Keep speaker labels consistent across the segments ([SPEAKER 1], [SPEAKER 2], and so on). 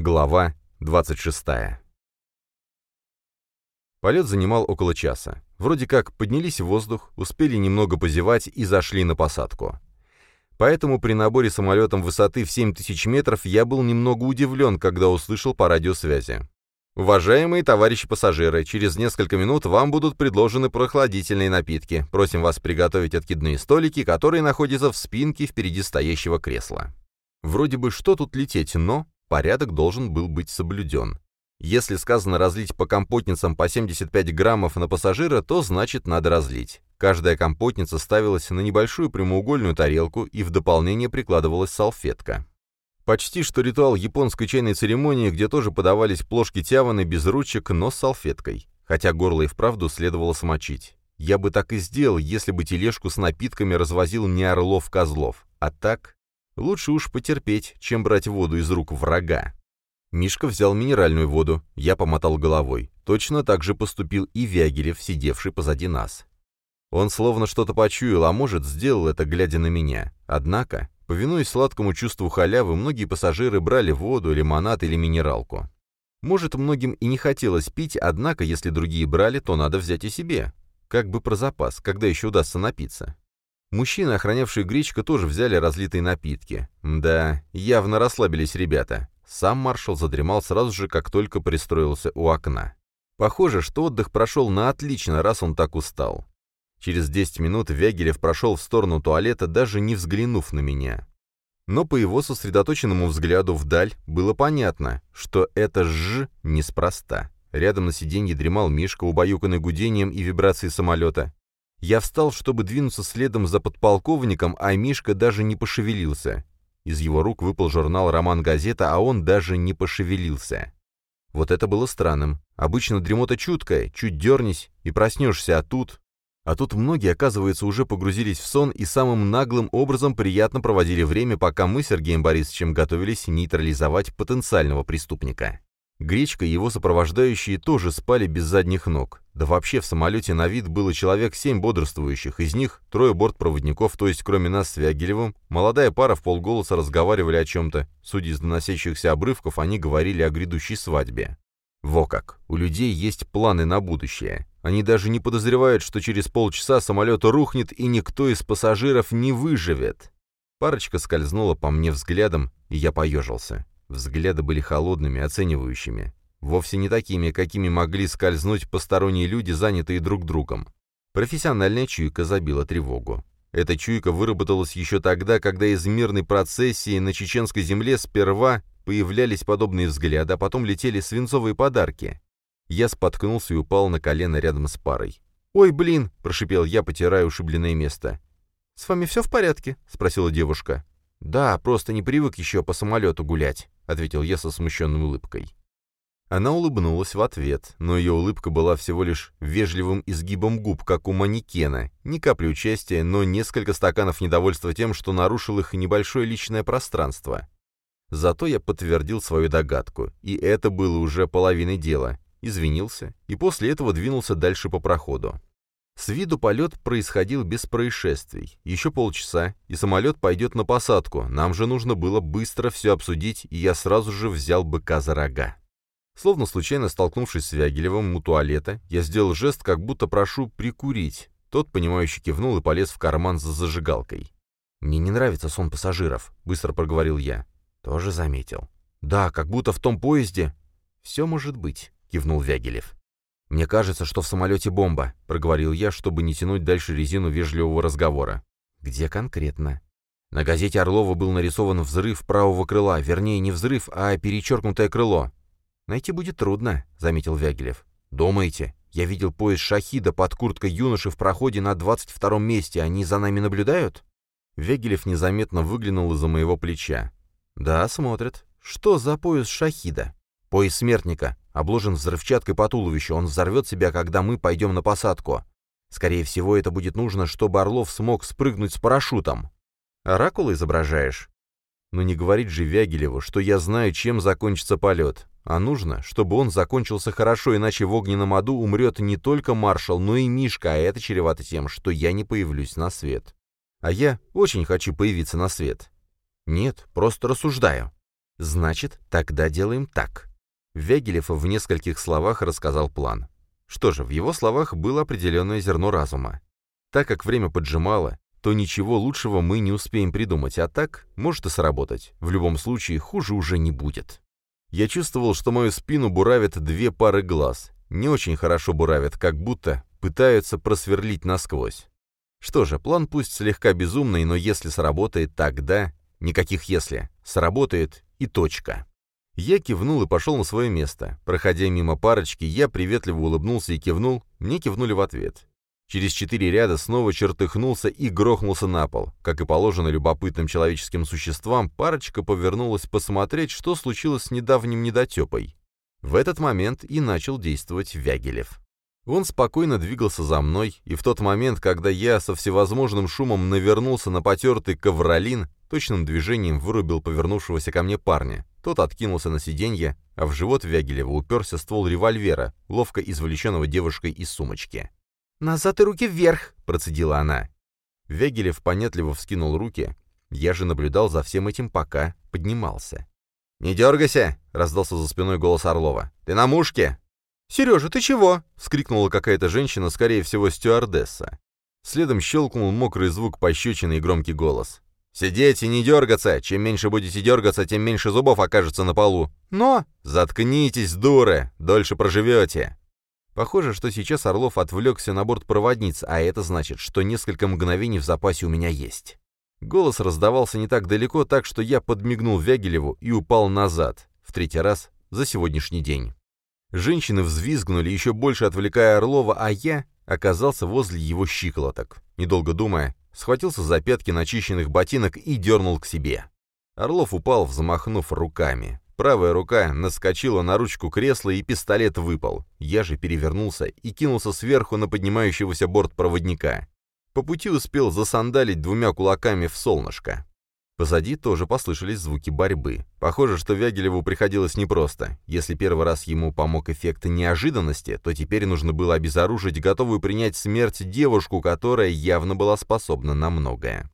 [SPEAKER 1] Глава 26. Полет занимал около часа. Вроде как поднялись в воздух, успели немного позевать и зашли на посадку. Поэтому при наборе самолетом высоты в 7000 метров я был немного удивлен, когда услышал по радиосвязи. Уважаемые товарищи пассажиры, через несколько минут вам будут предложены прохладительные напитки. Просим вас приготовить откидные столики, которые находятся в спинке впереди стоящего кресла. Вроде бы что тут лететь, но порядок должен был быть соблюден. Если сказано разлить по компотницам по 75 граммов на пассажира, то значит надо разлить. Каждая компотница ставилась на небольшую прямоугольную тарелку и в дополнение прикладывалась салфетка. Почти что ритуал японской чайной церемонии, где тоже подавались плошки тяваны без ручек, но с салфеткой. Хотя горло и вправду следовало смочить. Я бы так и сделал, если бы тележку с напитками развозил не Орлов-Козлов. А так, лучше уж потерпеть, чем брать воду из рук врага. Мишка взял минеральную воду, я помотал головой. Точно так же поступил и Вягелев, сидевший позади нас. Он словно что-то почуял, а может, сделал это, глядя на меня. Однако, повинуясь сладкому чувству халявы, многие пассажиры брали воду, лимонад или минералку. Может, многим и не хотелось пить, однако, если другие брали, то надо взять и себе. Как бы про запас, когда еще удастся напиться. Мужчины, охранявшие гречка, тоже взяли разлитые напитки. Да, явно расслабились ребята. Сам маршал задремал сразу же, как только пристроился у окна. Похоже, что отдых прошел на отлично, раз он так устал. Через 10 минут Вягелев прошел в сторону туалета, даже не взглянув на меня. Но по его сосредоточенному взгляду вдаль было понятно, что это «ж» неспроста. Рядом на сиденье дремал Мишка, убаюканный гудением и вибрацией самолета. Я встал, чтобы двинуться следом за подполковником, а Мишка даже не пошевелился. Из его рук выпал журнал «Роман-газета», а он даже не пошевелился. Вот это было странным. Обычно дремота чуткая, чуть дернись и проснешься, а тут... А тут многие, оказывается, уже погрузились в сон и самым наглым образом приятно проводили время, пока мы с Сергеем Борисовичем готовились нейтрализовать потенциального преступника. Гречка и его сопровождающие тоже спали без задних ног. Да вообще в самолете на вид было человек семь бодрствующих, из них трое бортпроводников, то есть кроме нас с Вягелевым, молодая пара в полголоса разговаривали о чем-то. Судя из доносящихся обрывков, они говорили о грядущей свадьбе. Во как, у людей есть планы на будущее. Они даже не подозревают, что через полчаса самолет рухнет и никто из пассажиров не выживет. Парочка скользнула по мне взглядом, и я поежился. Взгляды были холодными, оценивающими. Вовсе не такими, какими могли скользнуть посторонние люди, занятые друг другом. Профессиональная чуйка забила тревогу. Эта чуйка выработалась еще тогда, когда из мирной процессии на чеченской земле сперва появлялись подобные взгляды, а потом летели свинцовые подарки. Я споткнулся и упал на колено рядом с парой. «Ой, блин!» — прошипел я, потирая ушибленное место. «С вами все в порядке?» — спросила девушка. «Да, просто не привык еще по самолету гулять» ответил я со смущенной улыбкой. Она улыбнулась в ответ, но ее улыбка была всего лишь вежливым изгибом губ, как у манекена, ни капли участия, но несколько стаканов недовольства тем, что нарушил их небольшое личное пространство. Зато я подтвердил свою догадку, и это было уже половиной дела. Извинился, и после этого двинулся дальше по проходу. С виду полет происходил без происшествий. Еще полчаса, и самолет пойдет на посадку. Нам же нужно было быстро все обсудить, и я сразу же взял быка за рога. Словно случайно столкнувшись с Вягелевым у туалета, я сделал жест, как будто прошу прикурить. Тот, понимающий, кивнул и полез в карман за зажигалкой. «Мне не нравится сон пассажиров», — быстро проговорил я. «Тоже заметил». «Да, как будто в том поезде». «Все может быть», — кивнул Вягелев. «Мне кажется, что в самолете бомба», — проговорил я, чтобы не тянуть дальше резину вежливого разговора. «Где конкретно?» На газете Орлова был нарисован взрыв правого крыла, вернее, не взрыв, а перечеркнутое крыло. «Найти будет трудно», — заметил Вягелев. «Думаете? Я видел поезд «Шахида» под курткой юноши в проходе на 22-м месте. Они за нами наблюдают?» Вягелев незаметно выглянул из-за моего плеча. «Да, смотрят. Что за поезд «Шахида»?» «Поезд смертника обложен взрывчаткой по туловищу, он взорвет себя, когда мы пойдем на посадку. Скорее всего, это будет нужно, чтобы Орлов смог спрыгнуть с парашютом. Оракула изображаешь? Но не говорить же Вягелеву, что я знаю, чем закончится полет. А нужно, чтобы он закончился хорошо, иначе в огненном аду умрет не только маршал, но и Мишка, а это чревато тем, что я не появлюсь на свет. А я очень хочу появиться на свет. Нет, просто рассуждаю. Значит, тогда делаем так. Вягелев в нескольких словах рассказал план. Что же, в его словах было определенное зерно разума. Так как время поджимало, то ничего лучшего мы не успеем придумать, а так может и сработать. В любом случае, хуже уже не будет. Я чувствовал, что мою спину буравят две пары глаз. Не очень хорошо буравят, как будто пытаются просверлить насквозь. Что же, план пусть слегка безумный, но если сработает, тогда... Никаких «если». Сработает и точка. Я кивнул и пошел на свое место. Проходя мимо парочки, я приветливо улыбнулся и кивнул, мне кивнули в ответ. Через четыре ряда снова чертыхнулся и грохнулся на пол. Как и положено любопытным человеческим существам, парочка повернулась посмотреть, что случилось с недавним недотепой. В этот момент и начал действовать Вягелев. Он спокойно двигался за мной, и в тот момент, когда я со всевозможным шумом навернулся на потертый ковролин, точным движением вырубил повернувшегося ко мне парня. Тот откинулся на сиденье, а в живот Вягелева уперся ствол револьвера, ловко извлеченного девушкой из сумочки.
[SPEAKER 2] «Назад и руки вверх!» — процедила она.
[SPEAKER 1] Вегелев понятливо вскинул руки. Я же наблюдал за всем этим, пока поднимался. «Не дергайся!» — раздался за спиной голос Орлова. «Ты на мушке!»
[SPEAKER 2] «Сережа, ты чего?»
[SPEAKER 1] — вскрикнула какая-то женщина, скорее всего, стюардесса. Следом щелкнул мокрый звук пощечины и громкий голос. «Сидеть и не дергаться! Чем меньше будете дергаться, тем меньше зубов окажется на полу!»
[SPEAKER 2] «Но...»
[SPEAKER 1] «Заткнитесь, дуры! Дольше проживете!» Похоже, что сейчас Орлов отвлекся на борт проводниц, а это значит, что несколько мгновений в запасе у меня есть. Голос раздавался не так далеко, так что я подмигнул Вягелеву и упал назад, в третий раз за сегодняшний день. Женщины взвизгнули, еще больше отвлекая Орлова, а я оказался возле его щиколоток. Недолго думая, схватился за пятки начищенных ботинок и дернул к себе. Орлов упал, взмахнув руками. Правая рука наскочила на ручку кресла, и пистолет выпал. Я же перевернулся и кинулся сверху на поднимающегося борт проводника. По пути успел засандалить двумя кулаками в солнышко. Позади тоже послышались звуки борьбы. Похоже, что Вягелеву приходилось непросто. Если первый раз ему помог эффект неожиданности, то теперь нужно было обезоружить готовую принять смерть девушку, которая явно была способна на многое.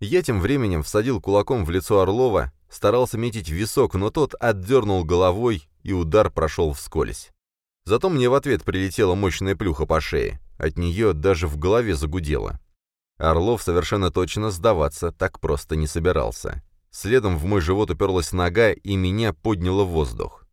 [SPEAKER 1] Я тем временем всадил кулаком в лицо Орлова, старался метить висок, но тот отдернул головой, и удар прошел вскользь. Зато мне в ответ прилетела мощная плюха по шее. От нее даже в голове загудело. Орлов совершенно точно сдаваться так просто не собирался. Следом в мой живот уперлась нога, и меня подняло в воздух.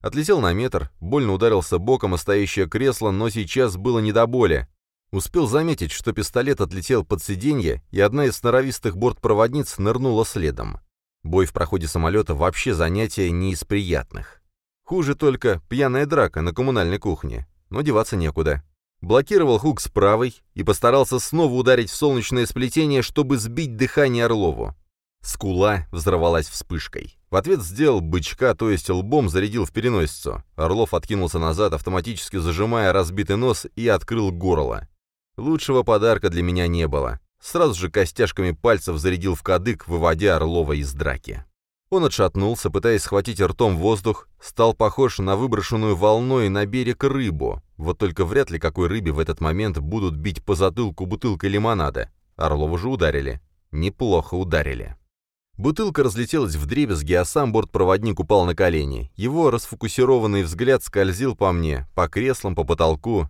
[SPEAKER 1] Отлетел на метр, больно ударился боком о стоящее кресло, но сейчас было не до боли. Успел заметить, что пистолет отлетел под сиденье, и одна из сноровистых бортпроводниц нырнула следом. Бой в проходе самолета вообще занятие не из приятных. Хуже только пьяная драка на коммунальной кухне, но деваться некуда. Блокировал хук с правой и постарался снова ударить в солнечное сплетение, чтобы сбить дыхание Орлову. Скула взорвалась вспышкой. В ответ сделал бычка, то есть лбом зарядил в переносицу. Орлов откинулся назад, автоматически зажимая разбитый нос, и открыл горло. Лучшего подарка для меня не было. Сразу же костяшками пальцев зарядил в кадык, выводя Орлова из драки. Он отшатнулся, пытаясь схватить ртом воздух, стал похож на выброшенную волной на берег рыбу. Вот только вряд ли какой рыбе в этот момент будут бить по затылку бутылкой лимонада. Орлова же ударили. Неплохо ударили. Бутылка разлетелась в дребезги, а сам бортпроводник упал на колени. Его расфокусированный взгляд скользил по мне, по креслам, по потолку.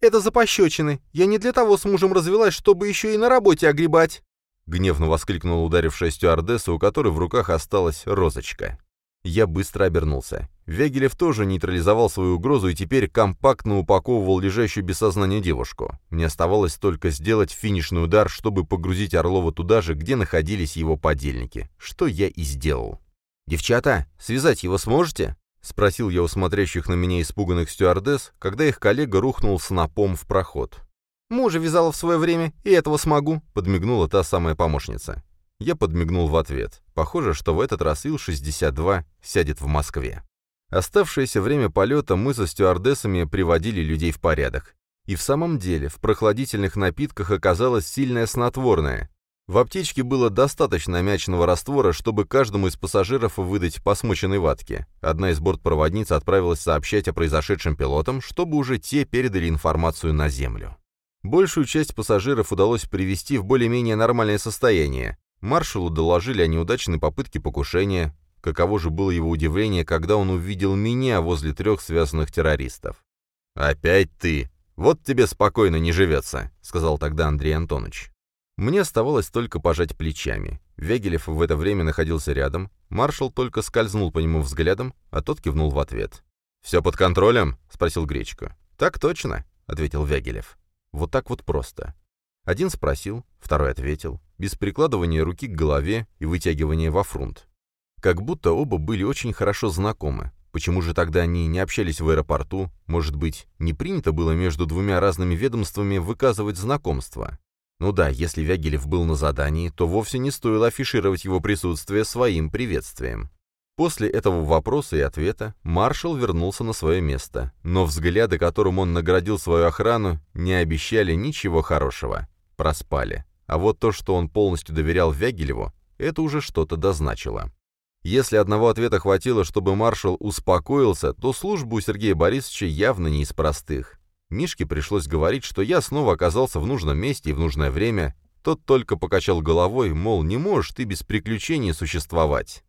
[SPEAKER 2] «Это за пощечины. Я не для того с мужем развелась, чтобы еще и на работе огребать!»
[SPEAKER 1] Гневно воскликнула ударившая стюардесса, у которой в руках осталась розочка. Я быстро обернулся. Вягелев тоже нейтрализовал свою угрозу и теперь компактно упаковывал лежащую без сознания девушку. Мне оставалось только сделать финишный удар, чтобы погрузить Орлова туда же, где находились его подельники, что я и сделал. «Девчата, связать его сможете?» — спросил я у смотрящих на меня испуганных стюардесс, когда их коллега рухнул снопом в проход.
[SPEAKER 2] «Мужа вязала в свое время, и этого смогу», —
[SPEAKER 1] подмигнула та самая помощница. Я подмигнул в ответ. Похоже, что в этот раз Ил-62 сядет в Москве. Оставшееся время полета мы со стюардессами приводили людей в порядок. И в самом деле, в прохладительных напитках оказалось сильное снотворное, в аптечке было достаточно мячного раствора, чтобы каждому из пассажиров выдать по смоченной ватке. Одна из бортпроводниц отправилась сообщать о произошедшем пилотам, чтобы уже те передали информацию на Землю. Большую часть пассажиров удалось привести в более-менее нормальное состояние. Маршалу доложили о неудачной попытке покушения. каково же было его удивление, когда он увидел меня возле трех связанных террористов. «Опять ты! Вот тебе спокойно не живется», — сказал тогда Андрей Антонович. Мне оставалось только пожать плечами. Вегелев в это время находился рядом, маршал только скользнул по нему взглядом, а тот кивнул в ответ. «Все под контролем?» — спросил Гречко. «Так точно», — ответил Вягелев. Вот так вот просто. Один спросил, второй ответил, без прикладывания руки к голове и вытягивания во фрунт. Как будто оба были очень хорошо знакомы. Почему же тогда они не общались в аэропорту? Может быть, не принято было между двумя разными ведомствами выказывать знакомство? Ну да, если Вягелев был на задании, то вовсе не стоило афишировать его присутствие своим приветствием. После этого вопроса и ответа маршал вернулся на свое место, но взгляды, которым он наградил свою охрану, не обещали ничего хорошего. Проспали. А вот то, что он полностью доверял Вягелеву, это уже что-то дозначило. Если одного ответа хватило, чтобы маршал успокоился, то служба у Сергея Борисовича явно не из простых. Мишке пришлось говорить, что я снова оказался в нужном месте и в нужное время. Тот только покачал головой, мол, не можешь ты без приключений существовать.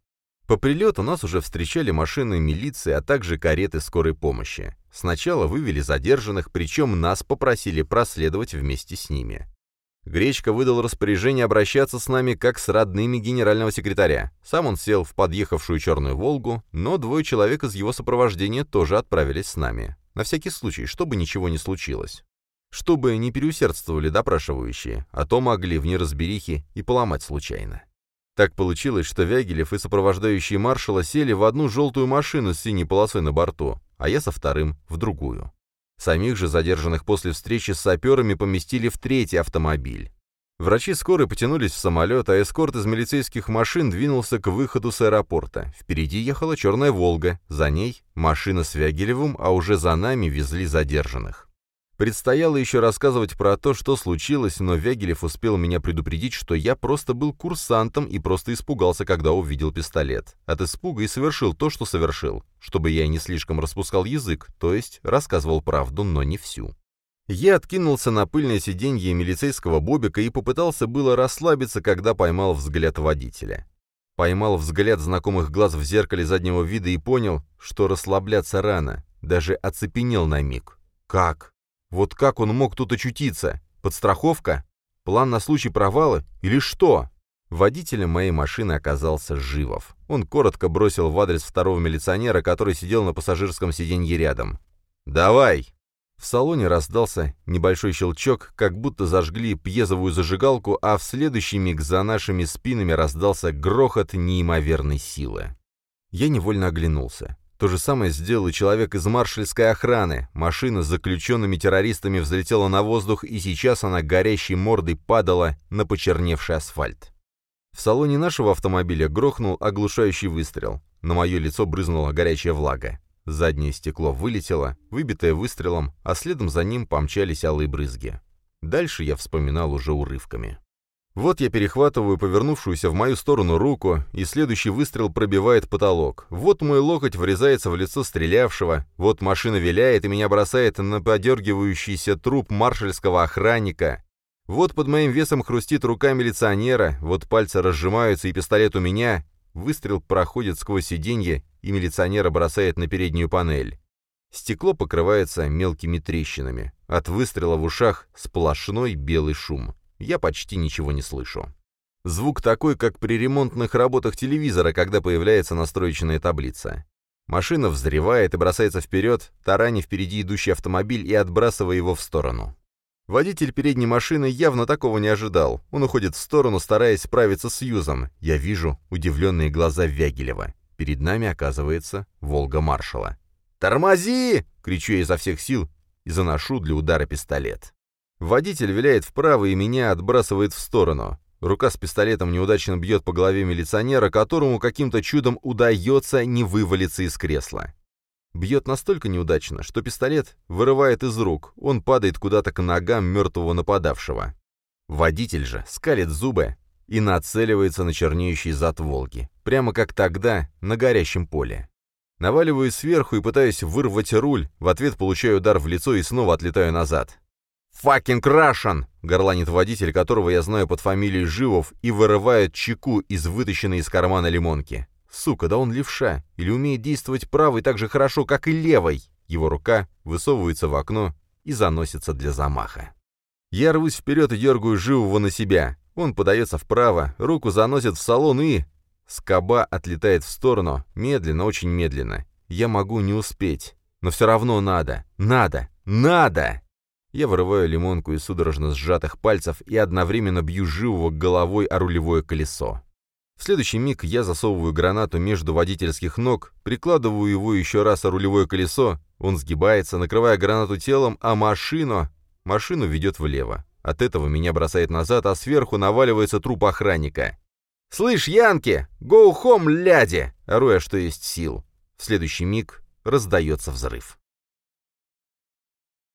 [SPEAKER 1] По прилету нас уже встречали машины милиции, а также кареты скорой помощи. Сначала вывели задержанных, причем нас попросили проследовать вместе с ними. Гречка выдал распоряжение обращаться с нами как с родными генерального секретаря. Сам он сел в подъехавшую черную «Волгу», но двое человек из его сопровождения тоже отправились с нами. На всякий случай, чтобы ничего не случилось. Чтобы не переусердствовали допрашивающие, а то могли в неразберихе и поломать случайно. Так получилось, что Вягелев и сопровождающие маршала сели в одну желтую машину с синей полосой на борту, а я со вторым — в другую. Самих же задержанных после встречи с саперами поместили в третий автомобиль. Врачи скорой потянулись в самолет, а эскорт из милицейских машин двинулся к выходу с аэропорта. Впереди ехала черная «Волга», за ней машина с Вягелевым, а уже за нами везли задержанных. Предстояло еще рассказывать про то, что случилось, но Вягелев успел меня предупредить, что я просто был курсантом и просто испугался, когда увидел пистолет. От испуга и совершил то, что совершил, чтобы я не слишком распускал язык, то есть рассказывал правду, но не всю. Я откинулся на пыльное сиденье милицейского бобика и попытался было расслабиться, когда поймал взгляд водителя. Поймал взгляд знакомых глаз в зеркале заднего вида и понял, что расслабляться рано, даже оцепенел на миг. Как? Вот как он мог тут очутиться? Подстраховка? План на случай провала? Или что? Водителем моей машины оказался Живов. Он коротко бросил в адрес второго милиционера, который сидел на пассажирском сиденье рядом. «Давай!» В салоне раздался небольшой щелчок, как будто зажгли пьезовую зажигалку, а в следующий миг за нашими спинами раздался грохот неимоверной силы. Я невольно оглянулся. То же самое сделал и человек из маршальской охраны. Машина с заключенными террористами взлетела на воздух, и сейчас она горящей мордой падала на почерневший асфальт. В салоне нашего автомобиля грохнул оглушающий выстрел. На мое лицо брызнула горячая влага. Заднее стекло вылетело, выбитое выстрелом, а следом за ним помчались алые брызги. Дальше я вспоминал уже урывками. Вот я перехватываю повернувшуюся в мою сторону руку, и следующий выстрел пробивает потолок. Вот мой локоть врезается в лицо стрелявшего, вот машина виляет и меня бросает на подергивающийся труп маршальского охранника. Вот под моим весом хрустит рука милиционера, вот пальцы разжимаются и пистолет у меня. Выстрел проходит сквозь сиденье, и милиционера бросает на переднюю панель. Стекло покрывается мелкими трещинами. От выстрела в ушах сплошной белый шум я почти ничего не слышу. Звук такой, как при ремонтных работах телевизора, когда появляется настроечная таблица. Машина взревает и бросается вперед, тараня впереди идущий автомобиль и отбрасывая его в сторону. Водитель передней машины явно такого не ожидал. Он уходит в сторону, стараясь справиться с юзом. Я вижу удивленные глаза Вягелева. Перед нами оказывается «Волга маршала». «Тормози!» — кричу я изо всех сил и заношу для удара пистолет. Водитель виляет вправо и меня отбрасывает в сторону. Рука с пистолетом неудачно бьет по голове милиционера, которому каким-то чудом удается не вывалиться из кресла. Бьет настолько неудачно, что пистолет вырывает из рук, он падает куда-то к ногам мертвого нападавшего. Водитель же скалит зубы и нацеливается на чернеющий зад «Волги», прямо как тогда на горящем поле. Наваливаюсь сверху и пытаюсь вырвать руль, в ответ получаю удар в лицо и снова отлетаю назад. «Факинг Рашан!» — горланит водитель, которого я знаю под фамилией Живов, и вырывает чеку из вытащенной из кармана лимонки. Сука, да он левша. Или умеет действовать правой так же хорошо, как и левой. Его рука высовывается в окно и заносится для замаха. Я рвусь вперед и дергаю живого на себя. Он подается вправо, руку заносит в салон и... Скоба отлетает в сторону, медленно, очень медленно. Я могу не успеть. Но все равно надо. Надо. Надо! Я вырываю лимонку из судорожно сжатых пальцев и одновременно бью живого головой о рулевое колесо. В следующий миг я засовываю гранату между водительских ног, прикладываю его еще раз о рулевое колесо, он сгибается, накрывая гранату телом, а машину... Машину ведет влево. От этого меня бросает назад, а сверху наваливается труп охранника. «Слышь, Янки! Go home, ляди!» — ору я, что есть сил. В следующий миг раздается взрыв.